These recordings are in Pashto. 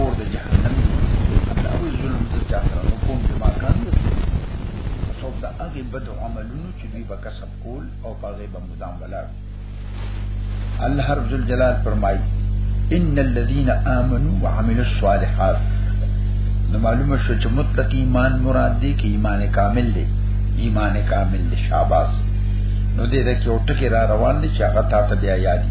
اور د جهنم دا او ظلم د چا سره نو کوم چې ما کار څوک دا هغه بد عملونو چې دوی به کسب کول او هغه به مدام ولاړ الله رب جلال فرمایي ان الذين امنوا وعملوا الصالحات نو معلومه شو چې مطلق ایمان مراد دی کې ایمان کامل دی ایمان کامل دی شاباس نو دې دا کې او ټکی را روان دي چې هغه تا ته بیا یادي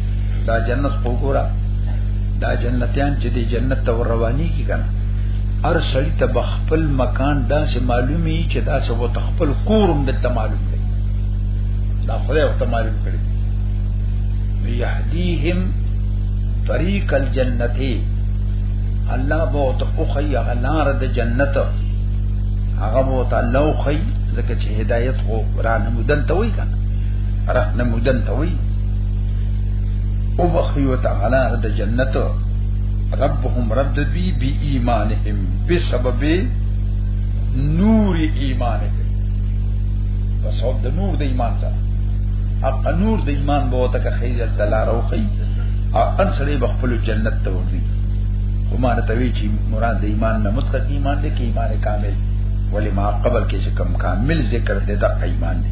دا جنت خو ګورا دا جنتیان چې دی جنت ته رواني کی کنه هر سړی ته بخپل مکان دا سه معلومي چې دا سه وو تخپل کورم د ته معلوم دی دا خدای وو ته معلوم کړی یهدیهم طریق الجنتی الله بو ته او خی غلار د جنت هغه بو ته لو خی زکه چې هدایت خو را نمودن ته وای کنه را نمودن ته وای او بخي وتعالى د جنت ربهم رب بي بي ایمانهم بسبب نور ایمانهم په سبب د نور د ایمان سره اقا نور د ایمان به وته که خیر تعالی روخی او ان سره به خپل جنت ته ورځي وما نتوی چې مراد د ایمان نه مطلق ایمان دی کې ایمان کامل ولی ما قبل کې چې کم کامل ذکر دی دا ایمان دی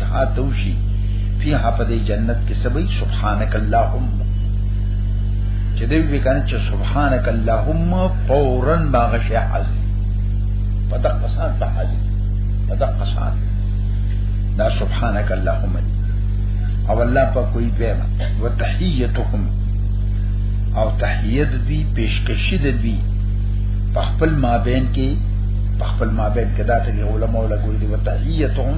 هاتوشي فيها په دې جنت کې سبي سبحانك اللهم چې دې وی کنه چې سبحانك اللهم فورا باغ شي حاضر په دغه سات ته حاضر په دغه سات دا سبحانك اللهم او الله په کوئی دیمه وتحيتهم او تحیت دی پیشکشی دی په خپل مابین کې په خپل مابین کې دا ته علماء لګولې دي وتحیتهم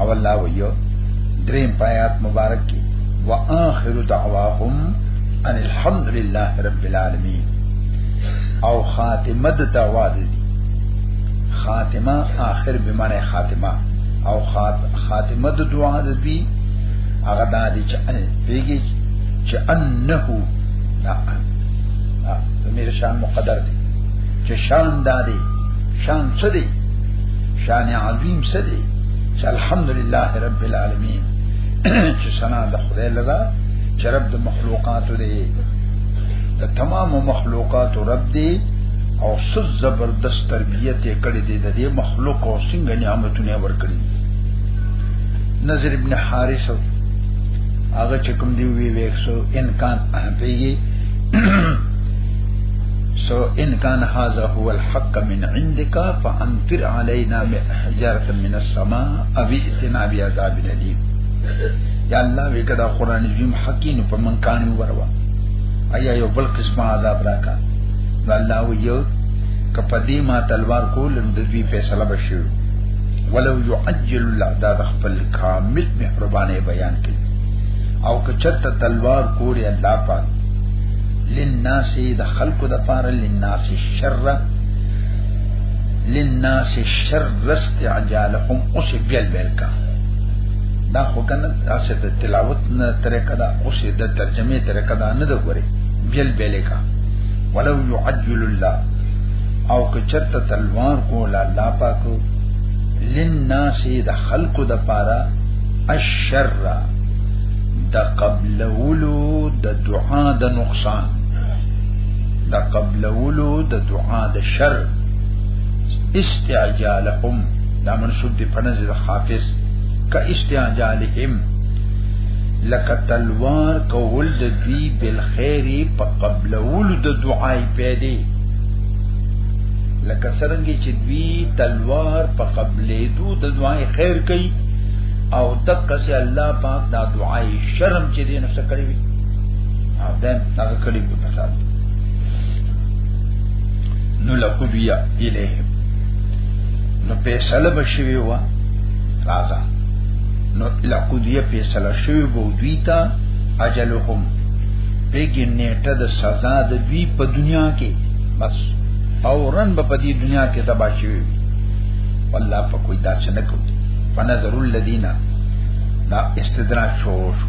او الله ویو دریم پایات مبارک کی واخر دعواهم ان الحمد لله رب العالمین او خاتمه د دعوا دي خاتمه آخر به معنی خاتمه او خات خاتمه د دعا د دي هغه د دې چې ان پیږي چې انه لا امیر شان مقدر دي چې شان د دې شان څه دي شان عظیم څه دی چې الحمدلله رب العالمین چې سنا د خدای لدا چې رب د مخلوقات دی د تمام مخلوقات رب دی او سز زبردست تربیت یې کړې دي د دې مخلوق او څنګه نعمتونه ورکړي نظر ابن حارث هغه چې کوم دی وی ویښو انکان پیږي سو ان کان هاذا هو الحق من عندك فانفر علينا بحجاره من السماء او اتنا بعذاب اليم یا الله وکړه قران دې حقین په من کان وروا ایا یو بل قسم عذاب راکا نو الله ویو کپدی ما تلوار کول نو د دوی فیصله بشو ولو يعجل الله دا خپل کامل مهربانه بیان کړي او کچرته تلوار کوړي الله پاک للناس د خلق د پاره للناس الشر للناس الشر استعجالهم اوس بیل بیل کا دا خو کنه تاسو ته تلاوت نه طریقه دا اوس د ترجمه طریقه دا نه دغوري بیل بیل کا ولو يعجل الله او که چرته تلوار کولا الله پاک للناس د خلق د پاره الشر د قبلولو د دعا د نقصان د قبلولو د دعا د شر استعجالهم دا منصوب دی په نزد حافظ کا استعجالهم لکه تلوار کول د دوی بل خیر په قبلولو د دعای پیدې لکه سرنګي چې دوی تلوار په قبلې دو د دعای خیر کوي او دقه سي الله پاک دا دعای شرم چې دې نفس کړی وي او دا هغه کړی په فساد نو لقضیا الیه نو په سلام بشوی وا راغا نو لقضیا په سلام شوی بو دوی تا اجلهم پیګی نیټه د سزا د دوی په دنیا کې بس او رن په دې دنیا کې تباشوي والله په کوئی داسې نه کوي فنظر الذين دا استدراج شروع شو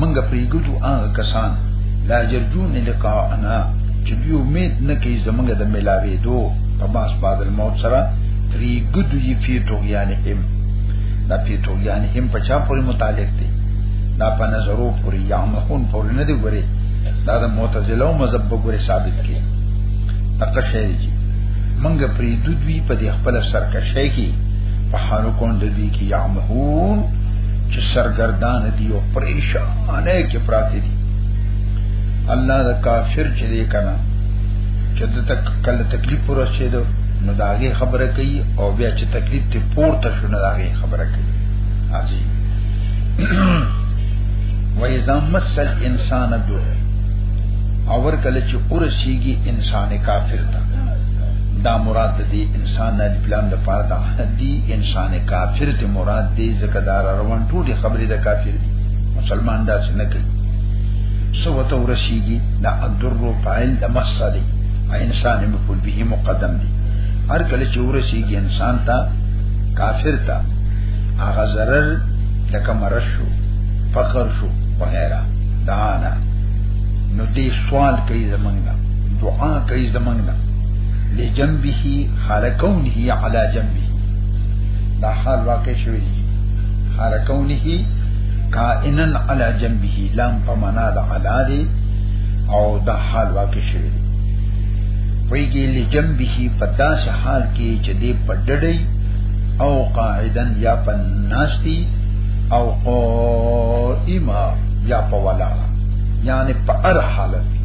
منګه پریګدو هغه کسان لا جرجون لقاءنا چې دوی امید نه کوي زمونږ د ملاوي دو په باس بعد الموت سره پریګدو یې فی طغیان هم دا فی طغیان هم په چا پورې متعلق دی دا په نظرو پورې یا مخون پورې نه دی ګوري دا د معتزله او مذهب ګوري ثابت کی تقشری جی منګه پریګدو دوی په دې خپل سرکشه کې په حال کون د دې کې یعمهون چې سرګردان دي او پریشان کې پراته دي الله د کافر چې دی کنه چې د تک کله تکلیف پر رسیدو نو داغه خبره کوي او بیا چې تکلیف ته پورته شو نو داغه خبره کوي عظیم و اذا مسل انسان دو اور کله چې ورسیږي انسان کافر ته دا مراد دی انسان نه پلان د پاره دا دی انسان کافر ته مراد دی زکدار روان ټول خبرې د کافر دی مسلمان دا څه نه کوي سو ته ورشيږي دا اندر رو فاعل د مسا دی انسان مفعول به مقدم دی هر کله چې ورشيږي انسان ته کافر ته هغه zarar لکه مرش شو فقر شو وغیرہ دعانا نو دی سوال کوي زمنګ دعا کوي زمنګ لجنبه حال كونه على جنبه دا حال واقع شوی دی حال كونه کائنا على جنبه لام په معنا د علا دی او دا حال واقع شوی دی ویږي لجنبه په داس حال کې چې دی پډړی او قاعدا یا پناشتی او قائما یا په ولاړه یعنی په هر حالت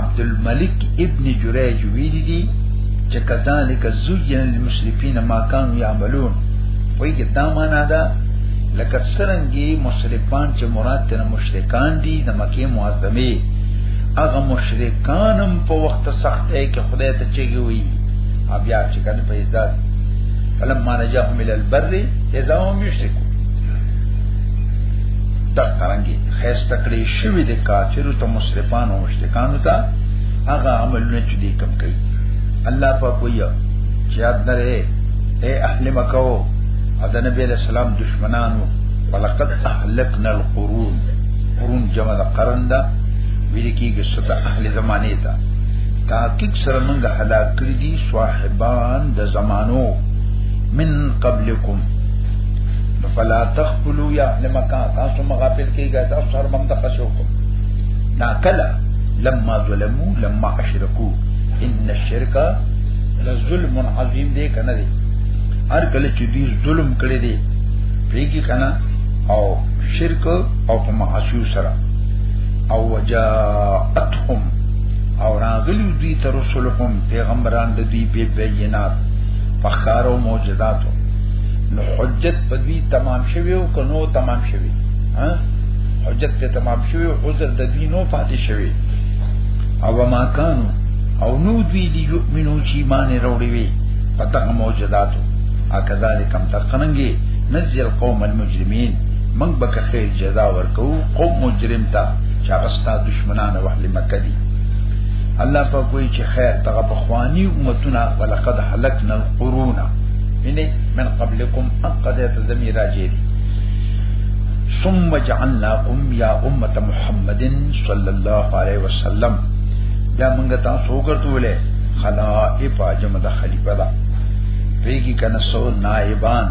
عبد الملک ابن جریج ویلی دی چې کذالک زوجن للمشرفین ما كانوا يعملون وایي دا معنا ده لکه څنګه مشرفان چې مراد تر مشرکان دي د مکه معظمه هغه مشرکانم په وخت سختۍ کې خدای ته چیږي وي بیا چې کنه په عزت فلما نجاهم الى البر اذا هم يشركون دا څنګه خیسته کړی شوی د کافرو ته مسلمان پانو مشرکانو ته هغه عملونه چې دې کم کوي الله پاک وایي چې یاد درې اے اهل مکه او د نبی له سلام دشمنانو ولقد اهلكنا القرون قرون جمع د قرن ده ویل کېږي ستا اهل زمانه ته تحقیق سره موږ هلاک کړی دي صاحبان د زمانو من قبلکم فلا تخلوا يا اهل مکه تاسو مغافل کېږئ تاسو سره مم د خشوع کوم نا کلا لما ظلمو لما اشرکو ان الشرک لظلم عظیم دې کنه دې هر کله چې دې ظلم کړی دې پیږي کنه او شرک او په معصیو سره او وجاءتهم او راغلی دوی تر رسولهم پیغمبران د دوی په بینات په خارو معجزاتو نو حجت په دوی تمام شوی او کنو تمام شوی ها حجت ته تمام شوی عذر د دینو پاتې شوی او ما کانو او نو دوی دی یؤمنو چې ایمان وروړي وي پتہ موجوداتو اکذالک هم تقننګي نزل قوم المجرمین من بک خیر جزا ورکو قوم مجرم تا چې هغه ستا دشمنان او اهل مکه دي الله په کوئی چې خیر تغه په خواني امتنا ولقد هلكنا القرون ان من قبلكم انقذت ذمي راجي ثم جعلنا ام یا امه محمد صلی الله علیه وسلم دا موږ تاسو وګرځولې خلائف جمع د خلیفہ دا پیږي کنه سو نائبان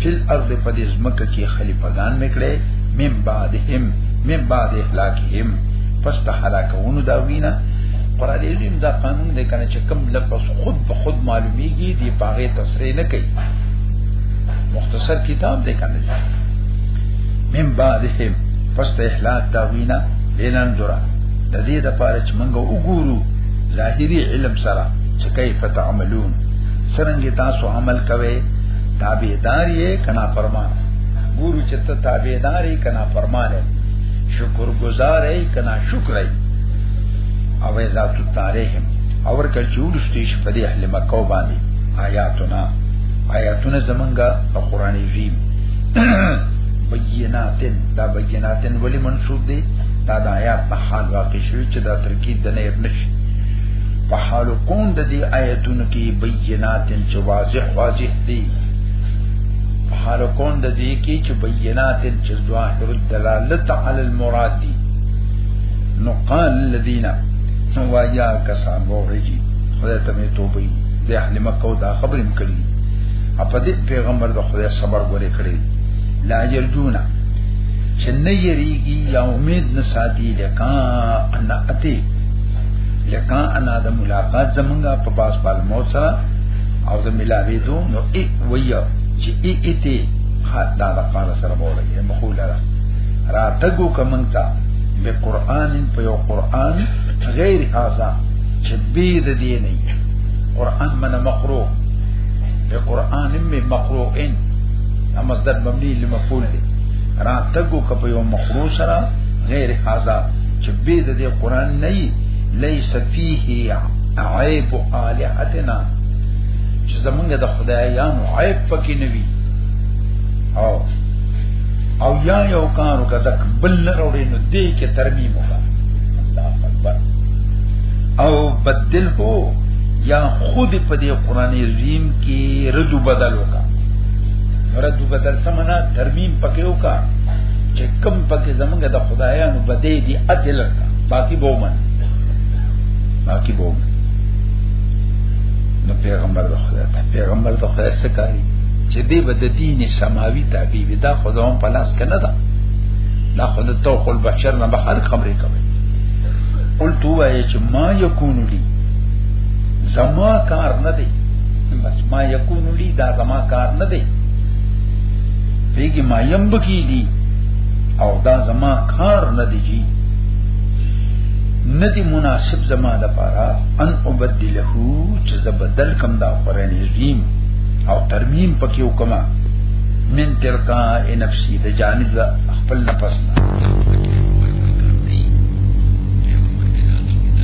فل ارض پدې زمکه کې خلیفګان میکړې من بعدهم من بعد اهلاکهم پس ته هلاکونو دا وینا قران عظیم دا قانون دی کنه چې کم لفظ خود به خود معلومیږي دی پاغه تصریح نه کوي مختصر کتاب دی کنه من بعدهم پس د احلاک دا وینا لینن درا د دې د پاره چې موږ وګورو ظاهری علم سره چې کیف تعملون څنګه تاسو عمل کوئ تابعدار یې کنا فرمان ګورو چې ته تابعدار یې کنا فرمان شکر گزار یې کنا شکر یې او ذات تعالیهم اور کل چولستیش په دې اهل مکه باندې آیاتنا آیاتونه زمونږه په قران عظیم بیناتن دا بیناتن ولی منصوب دی دا د آیات په حال واقع شوی چې دا ترکیب د نه نشي په حال کون د دې آیتونو کې بیناتن چې واضح واضح دی په حال کون د دې کې چې بیناتن چې ظاهر الدلالت علی المراد دی نو قال الذين وایا کسان وورجی خدای ته می توبې د اهل مکه دا خبرې مکړي په دې پیغمبر د خدای صبر غوړي کړی لا یرجونا چې نه یریږي یا امید نه ساتي لکا ان اتی لکا ان د ملاقات زمونږه په باس پال موت سره او د ملاوي دو نو ای ویا چې ای اتی خاط دا د قال سره بوله یې مخوله را را تګو کمنتا به قران په یو قران غیر هاذا چې بيد دی نه قران من مخروق به قران می مقروئن اما زد مبنی لمفعول دی را تګو کپ یو مقرو سره غیر هاذا چې به د دې قران نه لیس فیه عیب الہتنا چې زمونږ د خدایانو عیب پکې نه وی او او یا یو کارو کزک بل نه وروړي نو دې کې ترمیم وکړه الله اکبر او بدل هو یا خود په دې قران عظیم کې رد بدل وکا رد بدل سمنا ترمیم پکې وکا چې کم پکې زمونږ د خدایانو بده دي اتل کا باقی بومن باقی بومن نو پیغمبر د خدای ته پیغمبر د خدای څخه کوي چې دې بد دین سماوي تابع وي دا خدای په لاس کې نه ده دا خدای توخل بشر نه بهر خبرې کوي قلت وایي چې ما یکون لي زما کار نه دی بس ما یکون لی دا زما کار نه دی بیگی ما یم بکی دی او دا زما کار نه دی جی ندی مناسب زما د پاره ان ابدله چې زبدل کم دا قران عظیم او ترمیم پکې وکما من ترقا نفسي د جانب خپل نفس نه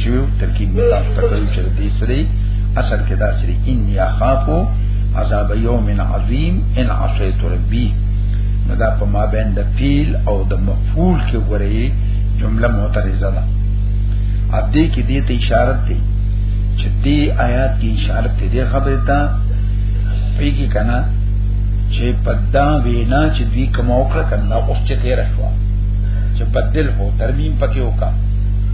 شو ترکیب می تاسو ته کړو چې دې سری اصل کې دا سری ان یا خافو عذاب یوم عظیم ان عصیت ربی نو دا په ما بین د فیل او د مفعول کې ورې جمله معترضه ده ا دې کې دې ته اشاره ده چې دې آیات کې اشاره ته دې خبره ده پیږي کنه چې پدا وینا چې دې کوم وکړه کنه اوس چې تیر شو چې بدل هو ترمیم پکې وکړه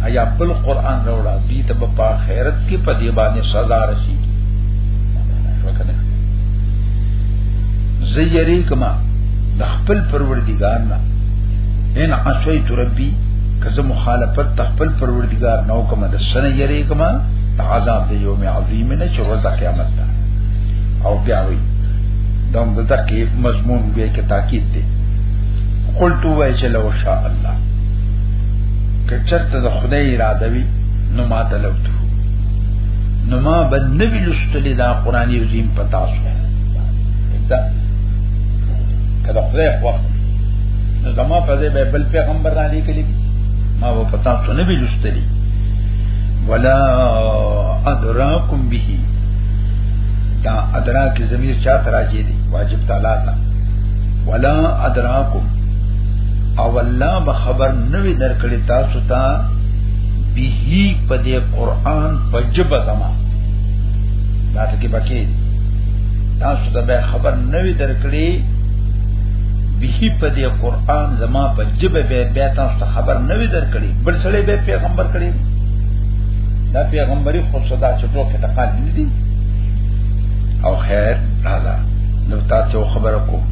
ایا بل قران راوړا دي ته په آخرت کې په دی باندې سزا رسی وکړه زیری کما د خپل پروردگار نه ان عصیت ربی کزه مخالفت د خپل پروردگار نه کوم د سن یری کما د عذاب د یوم عظیم نه چې ورځ قیامت ده او بیا وی دم دته کې مضمون بیا کې تاکید دی قلت وای چې لو شاء الله کچرته د خدای اراده وي نو ما تلوته نو ما به نوی لستلی دا قران عظیم پتا شو دا کله خدای خو نو زما په دې به بل پیغمبر را لیکلی ما به پتا شو نوی لستلی ولا ادراکم به دا ادراک زمير چا تراجي دي واجب تعالی تا ولا ادراکم او الله به خبر نوې درکړي تاسو ته به په دې قران په جبه زما دا ټکی پکې تاسو ته به خبر نوې درکړي به په دې قران زما په جبه به به تاسو ته خبر نوې درکړي بل سړي به پیغمبر کړي دا پیغمبري خو صدا چټو کې تقال نه دي او خیر راځه نو تاسو خبره کوم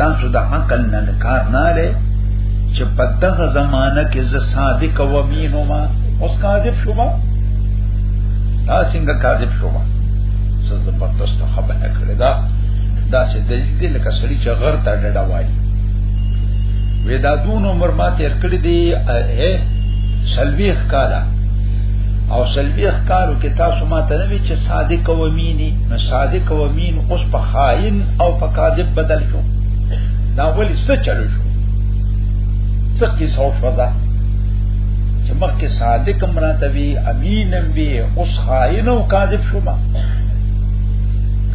تاسو د عقل نه کار نه لري چې په دغه زمانہ کې ز صادق و امین ما اوس کاذب شو ما دا څنګه کاذب شو ما څه زبردست خبره کړې دا دا چې د دې لکه سړی چې غر ته ډډه وایي ودا دون عمر ما تیر کړی دی اے سلویخ کالا او سلویخ کارو کې تاسو ما ته نه وی چې صادق و امینی نو صادق او امین اوس په خائن او په کاذب بدل شو دا ولی څه چلو شو څه قصه او فضا چې مخکې صادق مراته وی امین هم وی اوس خائن او کاذب شو ما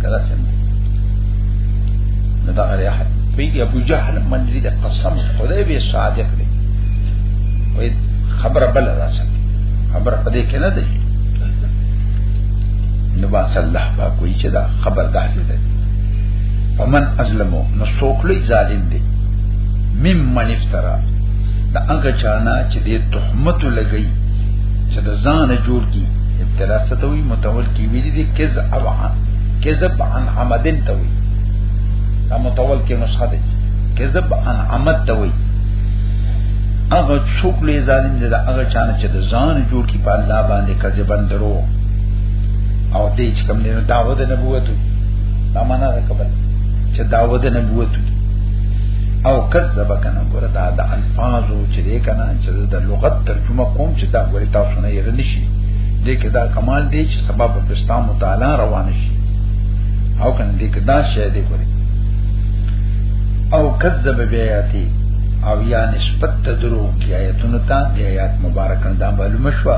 کله څنګه دا غیر احد پیږي ابو جهل من لري د قسم خدای به صادق دی وای خبره بل راځي خبره پدې کې نه دی نو با صلی الله پاک وی چې دا خبر داسې ده فمن ازلمو نو سوکلی ظالم دی مم من افترا دا هغه چانا چې دې تهمت لګی چې د ځان جوړ کی ابتلا ستوي متول کی ویلي دي کز او کذب عن عمدن توي دا متول کې نسخه ده کذب عن عمد توي هغه څوک لې ظالم دي دا هغه چانه چې د ځان جوړ کی په الله باندې کذبن درو او دې چې کوم دی نو دعوه د نبوت دا معنا ده قبل چې دعوه د نبوت او کذب کنه ګره دا د الفاظو چې دې کنه چې د لغت ترجمه کوم چې دا ګوري تاسو نه یې نشي دې کې دا کمال دی چې سبب په پښتا مطالعه روان شي او کنه دې کې دا شی دې ګوري او کذب بیاتی او یا نسبت دروغ کی آیتونو تا دی آیات مبارکن دا معلوم شوه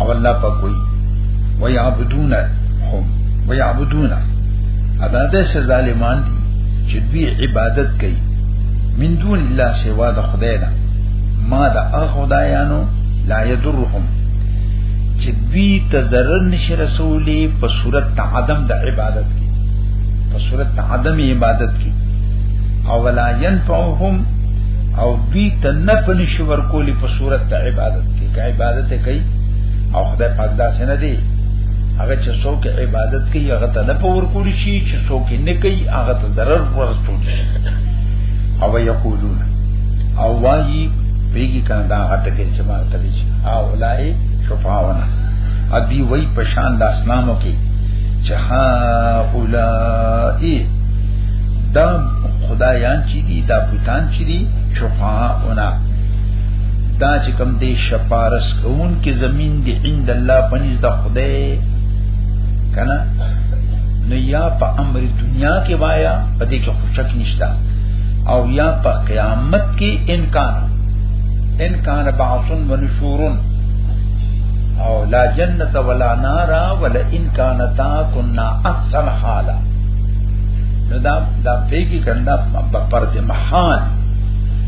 او الله په کوئی ويعبدون هم ويعبدون ادا د ظالمان دي چې دوی عبادت کوي من دون الله سوا د خدای نه ما د خدایانو لا يضرهم چې دوی ته ضرر نشي رسولي په صورت عدم د عبادت کې په صورت عدم عبادت کې او ولا ينفعهم او دوی ته نه پنځور کولی په صورت عبادت کې کې عبادت کوي او خدای پاک دا څنګه دی هغه چې څوک عبادت کوي هغه ته نه پور کولی شي چې څوک نه کوي هغه ته ضرر ورسول شي او یقولون او وایي پیږي کنه دا هټه کې چې ما ته وی او لای شفاونه ابي وای پشان د اسنامو کې چې ها اولای دا خدایان چې دي دا بوتان چې دي شفاونه دا چې کوم دی شپارس کون کې زمين دی عند الله پنځ د خدای کنه نو یا په امر دنیا کې وایا په دې کې خوشک نشتا او یا په قیامت کې امکان ان کان بعثن و نشورن او لا جنت ولا نار ولا ان کانتا کنا احسن حالا نو دا دا پیګی کندا په پرځ محال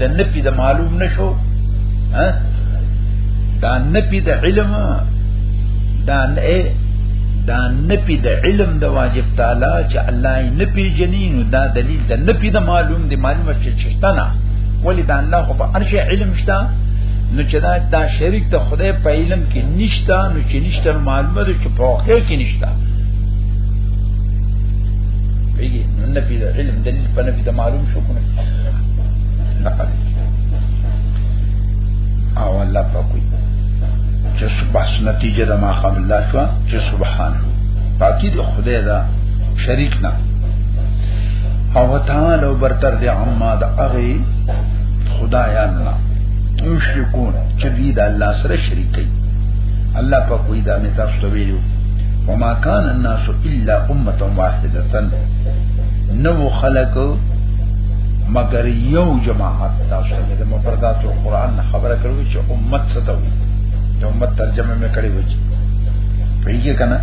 د نفي د معلوم نشو ها دا نفي د علم دا نه دا نفي د علم د واجب تعالی چې الله یې نفي جنین دا دلیل د نفي د معلوم دی معلومه چې چشتنه ولی دا الله خو په ارشه علم شته نو چې دا دا شریک د خدای په علم کې نشته نو چې نشته معلومه ده چې په واقع کې نشته پیږي نو نفي د علم دلیل په نفي د معلوم شو کنه لقد او الله پاکوي چې بس نتیجه د ما قبل الله شو چې سبحان پاکی د خدای دا شریک نه او تعالی او برتر دی عما د اغي خدایان نه مشرکون چې دی د الله سره شریک کوي الله په کوئی دا می تاسو ته ویلو وما كان الناس الا امه واحده نو خلق مگر یو جماعت تاسو ته د مفردات او قران نه خبره کړو چې امت څه ته وي د امت ترجمه مې کړې و چې پیږي کنه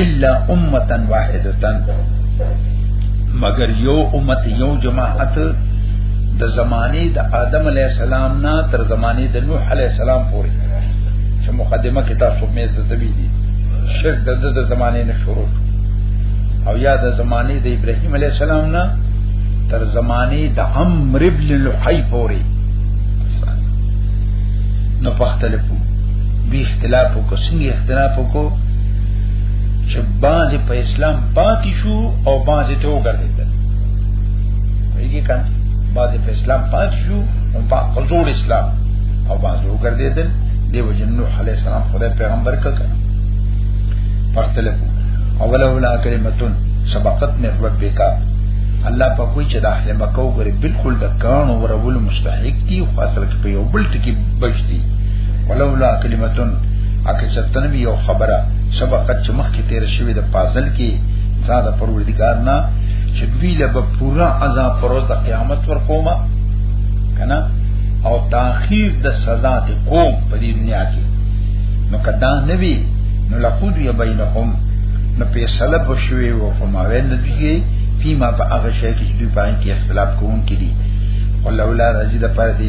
الا امتا واحدتا مگر یو امت یو جماعت د زمانه د آدم علی السلام نه تر زمانه د نوح علی السلام پورې چې مقدمه کې تاسو مې د تبي دي شرک د د زمانه نه شروع او یا د زمانه د ابراهیم علی السلام نه تر زمانه د عمرو ابن لحی پورې نو پختلفو دوی اختلاف کو څنګه اختلاف کو چې باز په اسلام پاتې شو او باز ته وګرځیدل ویږي کنه باز په اسلام پاتې شو او په حضور اسلام او باز وګرځیدل دیو جن نوح علی السلام خدای پیغمبر کړه پختلفو اولولا کلمتون سبقت من ربک الله په کوئی چې د اهل مکه وګړي بالکل د کانو ورول مستحق دي خو اصل کې په یو بل ټکی بچتي ولولا کلمتون اکه چتن به یو خبره سبقت چې مخکې تیر شوی د پازل کې دا د پروردګار نه چې دوی له به پورا عذاب پروز د قیامت ور کومه کنه او تاخير د سزا ته کوم په دې دنیا کې نو کدا نبی نو لقود یا بینهم نو په سلب شوی وو خو ما ویل دوی فيما په هغه شی کې دوی باندې کې اختلاف کوون کې دي ولولا رضی د پر دې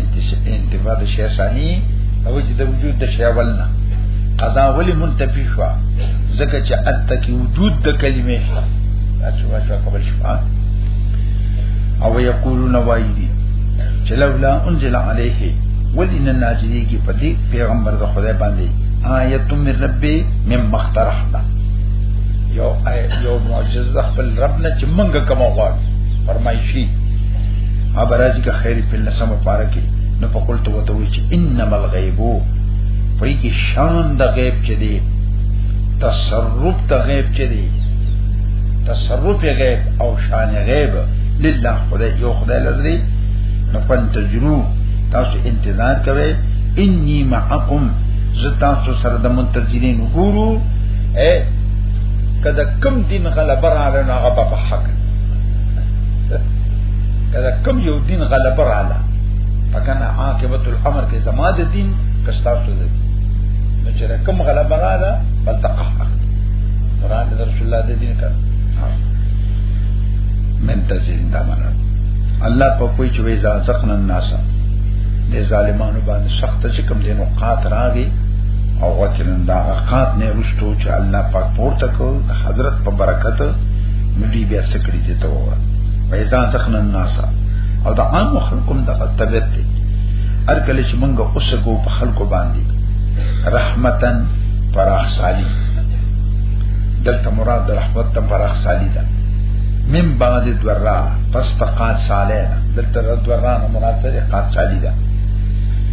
انتفاع د شی ثانی او چې د وجود د شی ولنا قضا ولی منتفی شو ځکه چې ات کې وجود د کلمې شو اچو اچو قبل شو او یقولون وایدی چې لولا انزل علیه ولین نازلیږي په دې پیغمبر د خدای باندې آیت من ربی مم مخترح یو یو معجزه خپل رب نه چې منګه کوم غواړي فرمایشي ابراج کا خیر په لسم پاره کې نو په قول ته وته وی چې انما الغیب په کې شان د غیب چې دی تصرف د غیب چې دی تصرف غیب او شان غیب لله خدای یو خدای لري نو فن تجرو تاسو انتظار کوئ انی معکم زتا سو سره د منتظرین ګورو اے کدا کم دین غلبه را لنه هغه په حق کدا کم یو دین غلبه را لنه فکان عاقبت الامر کې زما د دین کستا سو د نو چې کم غلبه را لنه بل تقحق قران د رسول الله د دین کړه منتظرین دا مراد الله په کوئی چې وې ځکه الناس د ظالمانو باندې سخت چې کم دینو قات راغی او وچرن دا قات نه رستو چې الله پاک پورته کو حضرت په برکت نبی بیا سکړی دي ته وره وایزا ځخن الناس او دا عام خلقم د طبيعت دي هر کله چې مونږ اوس کو په خلکو باندې رحمتن فراخ سالی دلته مراد د رحمت ته فراخ سالی ده من بعد دورا پس تقات سالی ده دلته دورا نه مراد ته قات سالی ده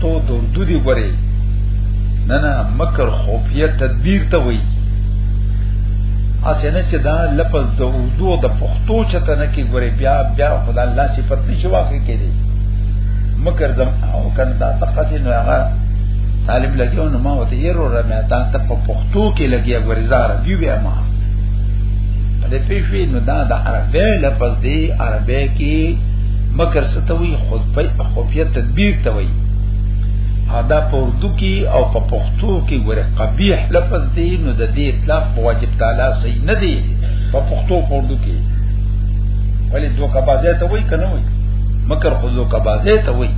تو دردو دی ګوري نه نه مکر خفیه تدبیر ته وای اته نه چې دا لفظ د اردو د پښتو چته نه کې ګوري بیا بیا خدای الله صفت نشي واقع کړي مکر زم او کنه دا تقتی نو هغه طالب لګیو نو ما وته یې رو رمه تا ته په پښتو کې لګیا ګوري زار دی بیا ما دې پیښې نو دا د عربی لفظ دی عربی کې مکر ستوي خود په خفیه تدبیر ته وایي دا په اردو کې او په پښتو کې ګوره قبیح لفظ دی نو د دې اطلاق واجب تعالی صحیح نه دی په پښتو په اردو کې ولې دوه کبازه ته وایي کنه وایي مکر خو دوه کبازه ته وایي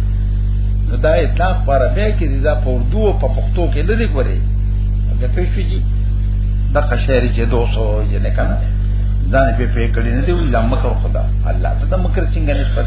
نو دا اطلاق پر به کې دا په اردو او په پښتو کې نه دی ګوره دا پېښې دي دا قشری چې 200 یې نه کنه ځان په پې کړی نه دی ویل مکر خدا الله ته مکر څنګه نسبت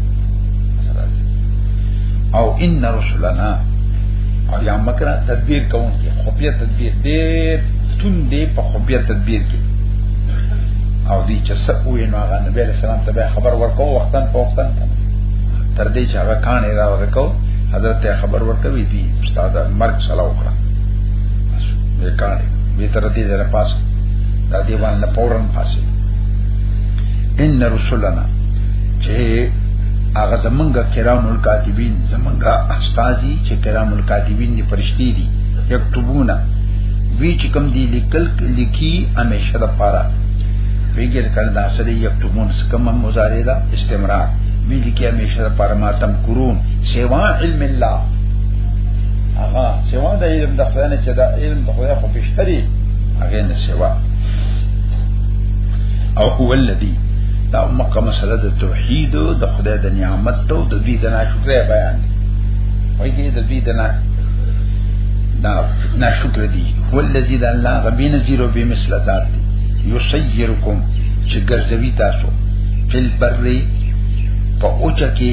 او ان رسلنا او یا مکر تدبیر کوم کې خفیه تدبیر دې تون دې په خفیه تدبیر کې او دې چې څه وې نو هغه نبی رسول الله ته خبر ورکو وختن په وختن تر دې چې هغه کان را ورکو حضرت ته خبر ورکوي دي استاد مرګ سلام وکړه دې کان به تر دې زره پاس دا دیوان نه پورن پاسه ان رسولنا چې هغه زمونږه کرام الکاتبین زمونږه استادی چې کرام الکاتبین دی پرشتي دي یكتبونا وی چې کوم دی لیکل لیکي همیشه د پاره ویګر کړه دا سره یكتبون کوم مضارع دا استمرار وی لیکي همیشه د پاره ماتم کرون سیوا علم الله هغه سیوا د علم د خدای نه چې دا علم د خدای خو بشری هغه نه سیوا او هو الذی دا مکه مسله د توحید د خدای د نعمت ته د دې د ناشکرۍ بیان دی وایي دې د دې د نه دا ناشکر دي هو الذی د الله غبی نذیر او بمثل ذات یسیرکم چې ګرځوي تاسو فل بری په اوچا کې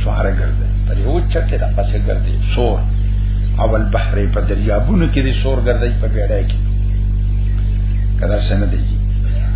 سوار ګرځي پر اوچا کې د پاسه ګرځي سور اول بحر په دریابونو کې د سور ګرځي په بیړای کې کدا سن دی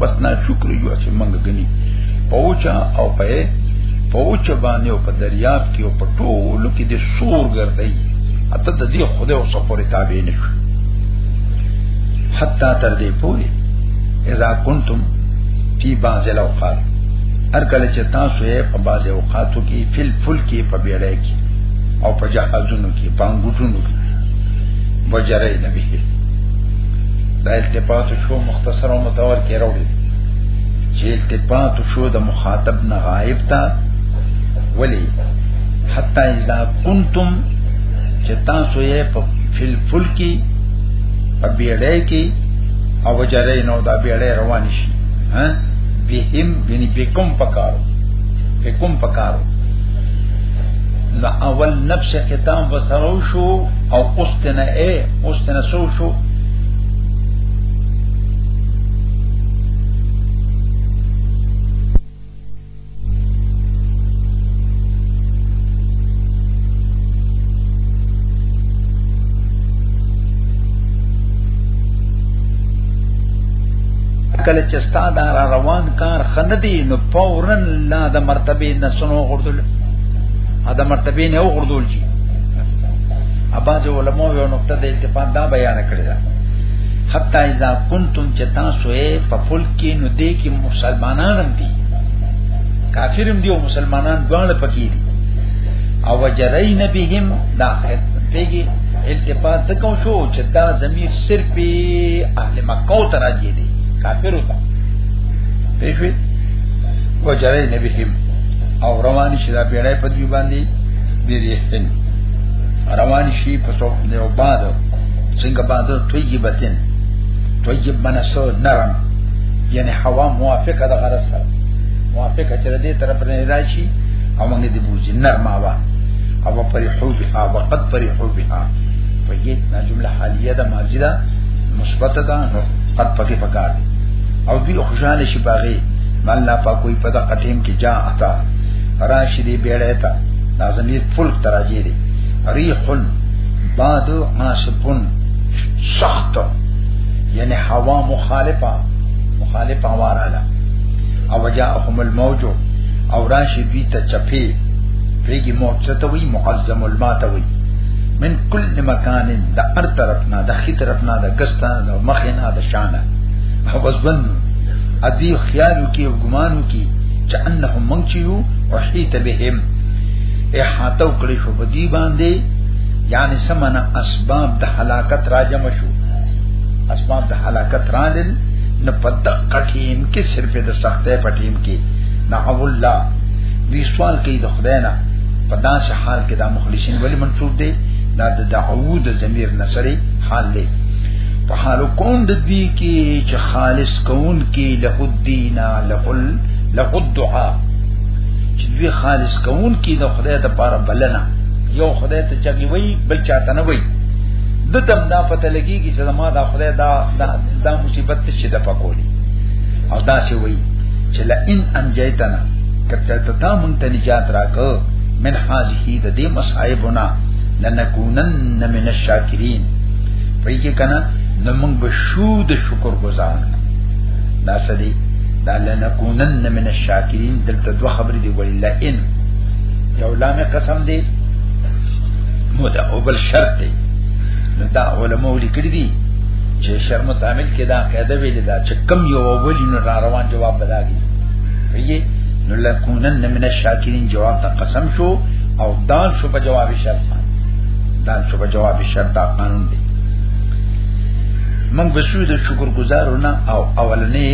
بس نه شکر یو چې مونږ غني پوچا او په پوچا باندې او په دریاب کې او په ټولو کې د سور ګرځي اته د دې خدای او سفر تابع نه شو حتا تر دې پوري اذا کنتم فی بعض الاوقات هر کله چې تاسو یې په بعض اوقاتو کې فل فل کې په بیړه کې او په جهازونو کې پنګوټونو کې وجرای نبی دا التفات شو په سره متور کې راوړي چې التفات شو د مخاطب نه غائب تا ولی حتا اذا کنتم چې تاسو یې په فل فل کې په بیړې کې او جرې نو دا بیړې روان شي ها بهم بن بكم پکارو بكم پکارو نو اول نفس ختام وسرو شو او اوستنه اے اوستنه سو شو کله چې ستا دا روان کار خندي نو فورن لا د مرتبه نسونو غردل ا د مرتبه نه غردول شي اباځه علماء یو نقطه د التفات دا بیان کړی دا حتا اذا کنتم چتا سوې په پل کې نو دې کې مسلمانان هم دي کافر هم دي او مسلمانان دواړه پکې دي او وجرای نبیهم دا خیر پیږي التفات تکو شو چې دا ضمیر صرف اهل مکه او تراجی دي کافر وتا پیښوي وجرای نبیهم او روان شي دا بیړای په دی باندې بیرې روان شي په څو نه وبادو څنګه باندې طیبتن طیب منسو نرم یعنی هوا موافقه د غرض سره موافقه چې دې طرف نه راشي او موږ دې بوزي نرم هوا او فرحو بها وقد فرحو بها فیت نا جمله حالیه ده ماضی ده مثبت ده نو قد پکې پکار دي او دوی خوشاله شي باغې الله پاک کوئی پتا قټیم کې جا عطا راشدی بیړه تا نازمیت فلک تراجی دی ریحن بعد عاصفون سخت یعنی هوا مخالفه مخالفه هوا رااله او جاءهم الموج او راشي دوی ته چپی پیږي موج څه ته وي معظم الماء ته وي من کل مکان د هر طرف نه د خي طرف نه د ګستا د مخ نه د شانه او ځن ادي خیالو کې او ګمانو کې چې انهم منچیو وحیت بهم احاطه کړی شو بدی باندې یعنی سمنا اسباب د حلاکت راجم شو اسباب د حلاکت رالل نه په دقه ټیم کې صرف د سختې په ټیم کې نعو الله وی سوال کوي د خدای نه په داسې حال کې دا مخلصین ولی منصوب دي دا د دعوو د ضمیر نصری حال دی په حال کون د دوی کې چې خالص کون کې له الدین له له الدعاء چې دوی خالص کون کې د خدای د پاره بلنه یو خدای ته چغي وای بل چاته نه وای دتم دا پته لګیږي چې ما دا خدای دا دا, دا مصیبت چې د پکولي او دا څه وای چې لا ان انجیتنا کته ته تا مونږ ته نجات راکو من هذه د دې مصائبنا لنکونن من الشاکرین پای کې کنه نو موږ به شو د شکر گزار دا سدي دا لنکونن من الشاکرین دلته دوه خبرې دی ولله ان یو لامه قسم دی مو دا او بل شرط دی دا علماء لیکلي دي چې شرم تعامل کې دا قاعده ویل دا چې کم یو اولی نو را روان جواب بداږي پیږي نو لکونن من الشاکرین جواب ته قسم شو او دان شو په جواب شرط دان شو په جواب شرط دا قانون دی من بشو د شکر گزارونه او اولنې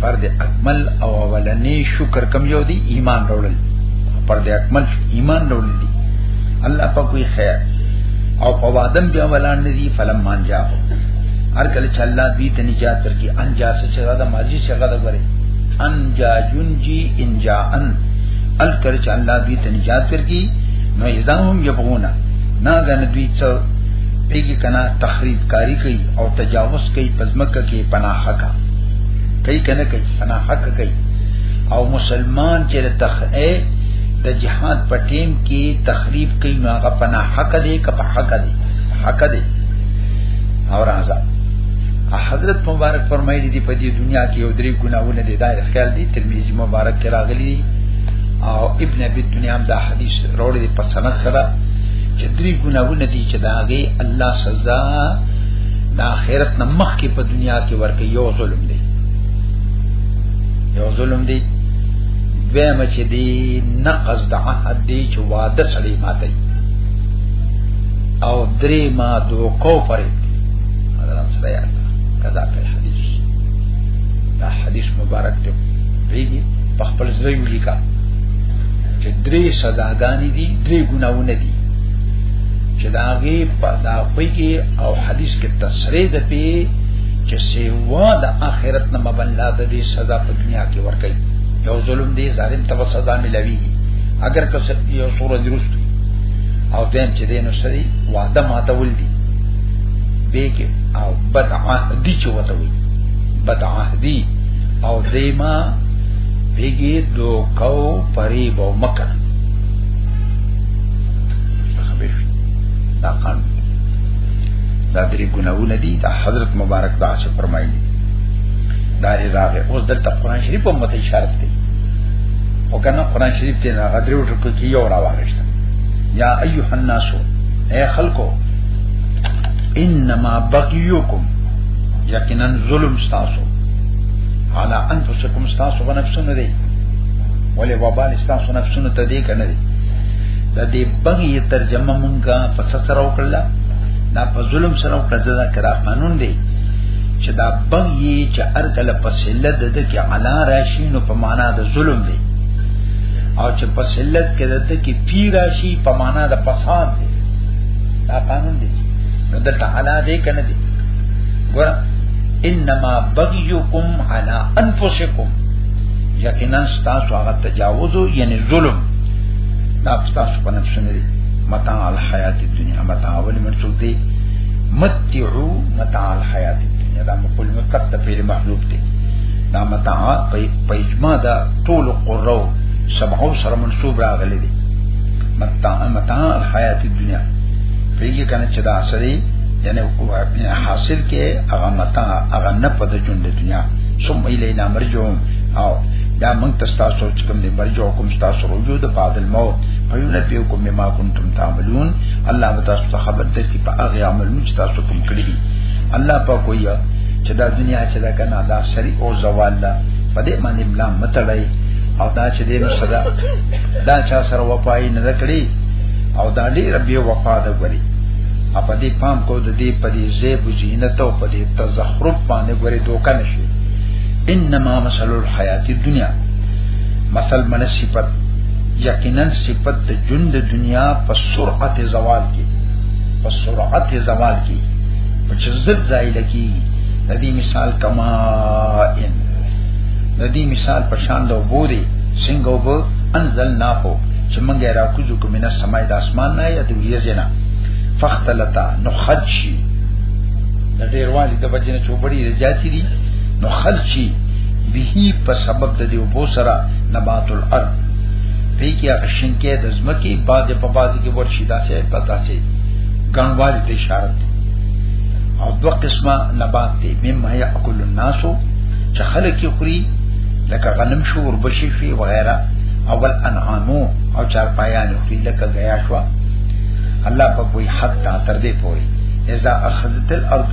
فرد اکمل او اولنې شکر کم یو دی ایمان راوړل پر دې اکمل شو ایمان راوړل دي الله په کوئی خیر او په وادم بیا ولان ندي فلم مان جاو هر کله چې الله دې ته نجات ورکړي انجا څه چې دا ماضي څه غدا غره انجا جنجي انجا ان ال کله چې الله دې ته نجات ورکړي نو اذا هم یبغونا ناګه ندوی څو پیږي کنا تخریب کاری کوي او تجاوز کوي پزمکه کې پناه حقا کوي کنه کوي پناه حق کوي او مسلمان چې د تخې د جهاد په ټیم کې تخریب کوي نو هغه پنا حق دی که په حق دی حق دی او راځه حضرت مبارک فرمایلی دی په دې دنیا کې یو درې ګناونه دي دا خیال دی ترمذی مبارک کې راغلی او ابن ابي دنیا هم دا حدیث روړي دی په سند سره چې درې ګناونه دي چې دا غي الله سزا د آخرت نمخ کې په دنیا کې ورکه یو ظلم دی یو ظلم دی دویم چې دی نقض د عهد دی چې وعده سړی ماته او درې ما دو کو پرې دا سره یاد کذا په حدیث دا حدیث مبارک دی پیږي په خپل ځای ولیکا چې درې صداګانی دي درې ګناونه دي چې داغه په دا پیږي او حدیث کې تصریح ده پی چې سیوا د آخرت نه مبلا د دې سزا په دنیا کې ورکړي یو ظلم دی ظالم ته سزا ملوي اگر که یو سورج درست او دیم چې دینو سری وعده ماته ول دي به کې او بد عهدی چې وته وي بد عهدی او دیما بیگی دو کو پریب او مکر خبیش دا قانون دا درې ګناونه دي دا حضرت مبارک دا څه فرمایي دا لري راغه اوس دلته قران شریف په مت اشاره کوي او کنه قران شریف ته نه غدري وټو کې یو راوغشت یا ایها الناس اے خلکو انما بغيكم یقینا ظلم تاسو على انفسكم تاسو بنفسونه دي ولې وبال تاسو نفسونه ته دي کنه دي د دې بغي ترجمه مونږه په سره وکړه دا په ظلم سره وکړه دا کرا قانون دی چې دا بغي چې ارکل پسله د د کې علا راشي نو په معنا د ظلم دی او چې پسلت کې د د کې پی راشي په معنا د فساد دی دا قانون دی نو د تعالی دې کنه دی ګور انما بغيكم على انفسكم یقینا تاسو هغه تجاوز یعنی ظلم دا تاسو په نفس نه دي متاع الحیات الدنیا متاع ول مرسول دي متعو متاع الحیات الدنیا دا مقول مقت ته پیل محذوب دي دا متاع په اجماع دا ټول قرو سبعو سره منسوب راغلي دي متاع متاع الحیات الدنیا پیږي کنه چې دا اصلي یعنی حاصل کې هغه متاع هغه نه پد ژوند دنیا ثم الینا مرجعون او دا موږ ته تاسو چې کوم دې برجو کوم تاسو رجوع د بعد الموت پيونه په کوم ما كنتم تعملون الله تاسو ته خبر درکې په هغه عملونه چې تاسو کوم کړی دي الله په کوی چې دا دنیا چې دا کنه دا سری او زوال ده په دې باندې بلا متړای او دا چې دې نو صدا دا چا سره وپای نه کړی او دا دې رب یو وفا ده غري اپ دې پام کو د دې په دې زیب زینت او په دې تزخرف باندې غري دوکان شي انما مثل الحیات الدنیا مثل من صفت یقینا صفت د جون د دنیا په سرعت زوال کې په سرعت زوال کې په چزت زایل کې د دې مثال کما ان د دې مثال په شان د وبو دی څنګه وبو انزلنا هو چې موږ را کوزو کوم نه سمای د اسمان نه یا د ویزنه فختلتا نو خدشي د ډیروالي د بجنه چوبړي رجاتی دي نو خلچی به په سبب د دیو بو سره نبات الارض په کې هغه شینکې د زمکی بعد په بعد کې ورشي داسې پتا سي ګڼوال ته اشاره ده او دو قسمه نبات دي مما یاکل الناس چې خلک یې خوري لکه غنم شو وربشي شي وغیرہ اول انعامو او چارپایان خوري لکه غیا شو الله په کوئی حد ته تر دې پوري اذا اخذت الارض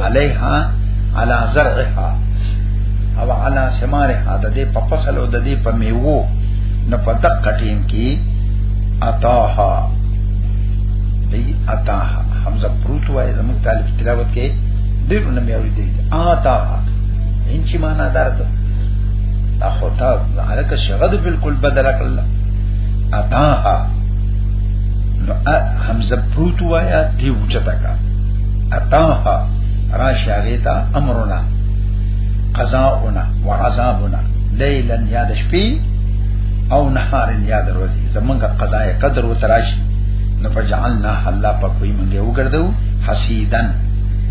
علیها علی زرعها او علی ثمارها د دې په فصل او د دې په میوه نو په دقه ټیم کې عطاها دی عطاها حمزه پروت وای زموږ طالب تلاوت کې ډیر نه مې اورېدل عطاها ان چې معنا دار ته دا خو تا الک شغد بالکل بدل کړل عطاها نو حمزه پروت وای دی وچتا کا اتاها راشي هغه ته امرنا قضاؤنا وعذابنا ليلا یا د شپې او نهار یا د ورځې زمونږ قضا قدر وتراشي نو فجعلنا الله په کوئی منګه وګرځو حسیدن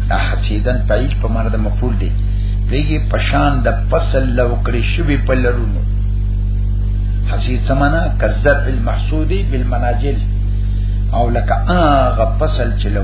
دا حسیدن پایل په معنی د مفعول دی دیږي پشان د فصل لو کړی شوی په لرونو حسید سمانا کذر المحسودی بالمناجل او لکه هغه فصل چې لو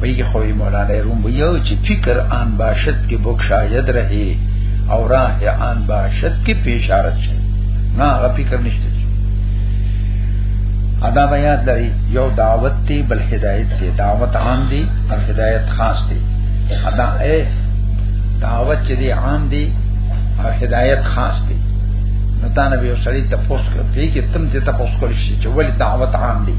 بھئی کہ خوی مولانا روم بھئی او چی فکر آن باشد کی بک شاید رہے او راہ ہے آن باشد کی پیشارت شد نا اغا فکر نشتے چی ادا بیاد لری یو دعوت تی بل ہدایت تی دعوت عام دی او ہدایت خاص دی ادا اے دعوت چی دی عام دی او ہدایت خاص دی نو تا نبی او سړی تپوس کوي کې تم ته تپوس کولی شي چې ولې دعوت عام دی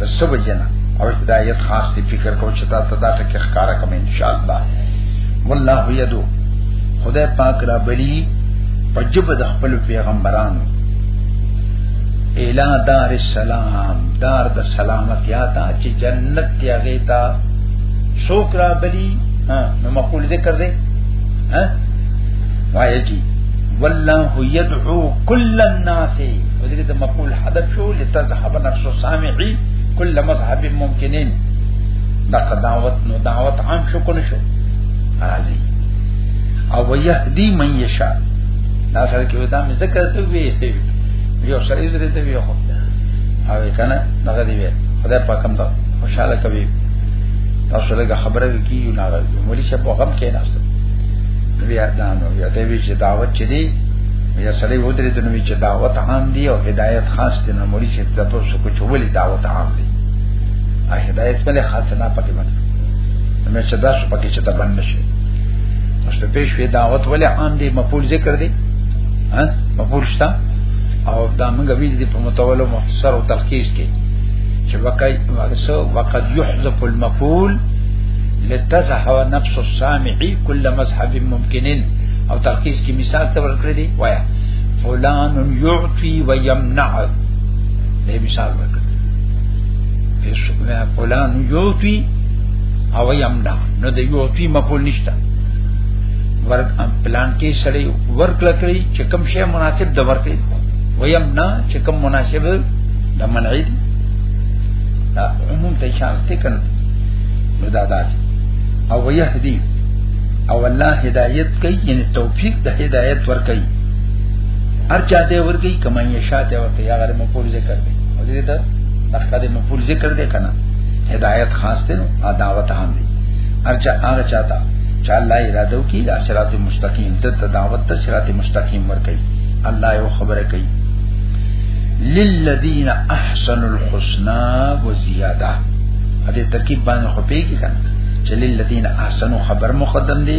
د سبجنه او هدایت خاص دی فکر کو چې تاسو دا ټکی ښکارا کوم ان شاء الله والله یدو خدای پاک را بلی پجب د خپل پیغمبرانو الا دار السلام دار د سلامت یا تا چې جنت کې هغه تا شوک را بلی ها نو مقول ذکر دی ها وایي کی والله يدعو كل الناس وذلك مقول حدث شو لتذهب نفس سامعي کل مذهب ممکنین دا دعوت نو دعوت عام شو کنه شو راځي او ويهدي من يشاء دا سره کې ودا مې ذکر ته وی یو سره دې ته وی خو او کنه دغه دی خدای پاک هم دا خوشاله کوي تاسو له خبره کی یو نه غوړي مولي شه په غم کې نه است بیا دا نو بیا ته وی چې دعوت چي دي یا سړی ودرې د نوې چې دعوت عام دی او هدایت خاص دی نو مولي دا ټول څه کوچ ولې دعوت عام دی ا هدایت ولې خاصه نه پکې باندې نو چې دا څه پکې چې دا باندې شي مشته پېښ وی دعوت ولې عام دی مقبول ذکر دی ها مقبول شته او دا موږ ویل دي په متول او مختصر او تلخیص کې چې وکای وکسو وقد يحذف المقول لتزهو نفس السامعي كل مذهب ممكن او تلخیص کې مثال ته ورکړی دی وایا فلان يعطي ويمنع دې مثال ورکړ فلان يعطي او يمنع نو د يعطي مفعول نشته ورک ام پلان کې سړی ورکړه کړی چې کوم شی مناسب د ورکړي ويمنع چې کوم مناسب د منعي دا عموم ته اشاره ته کړم نو دا دا او يهدي او الله هدايت کوي یعنی توفیق د هدایت ور کوي هر چا ته ور کوي کما یې شاته ور کوي هغه مفعول ذکر دی او دې ته دغه د مفعول ذکر دی کنه هدایت خاص دی نو دعوت هم دی هر چا هغه چاته چې الله اراده وکړي د صراط مستقیم د دعوت ته صراط مستقیم ور کوي الله یو خبره کوي للذین احسنوا الحسنى وزیاده دې ترکیب باندې خو پیګی کنه چې للذین احسنوا خبر مقدم دی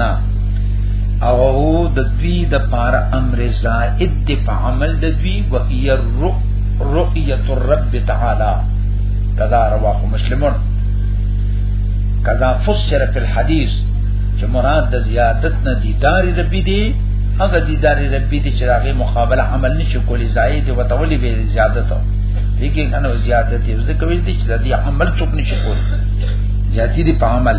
نه او د دوی د پار امر زائد د په عمل د دوی وهي رؤيه الرب تعالی کذا رواه مسلمون کذا فسر فی الحديث چې مراد د زیادت نه دیدار ربی دی هغه دیدار ربی دی چې هغه مقابله عمل نشي کولی زائد او تولی به زیادت دیکې کنه زیادت یې ځکه ویل چې د دې عمل څوک نشي کولی زیاتی دی په عمل